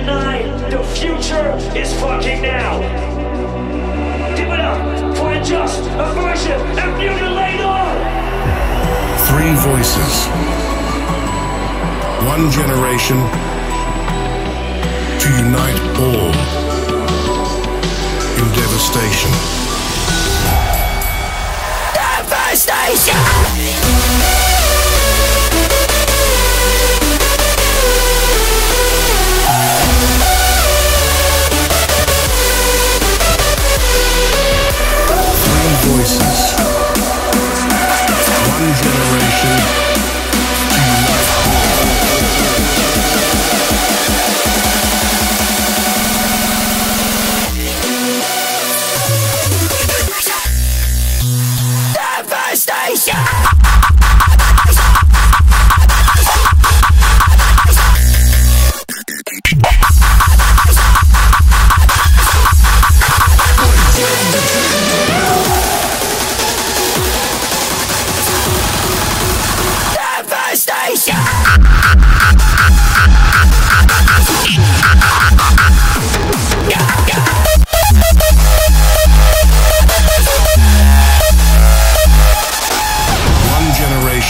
tonight. The future is fucking now. Give it up for unjust, aversion, and Mutilator. Three voices. One generation to unite all in devastation.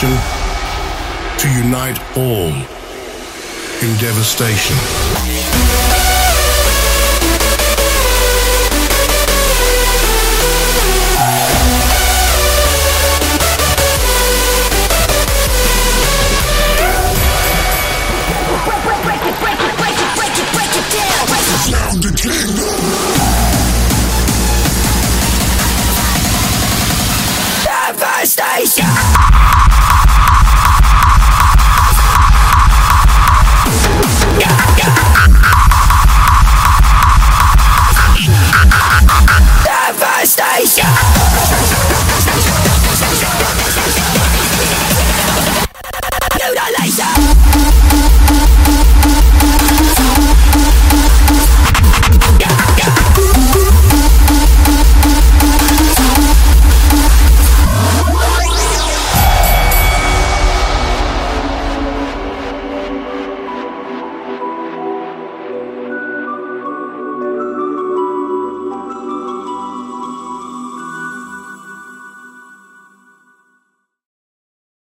mission to unite all in devastation. the kingdom. Devastation.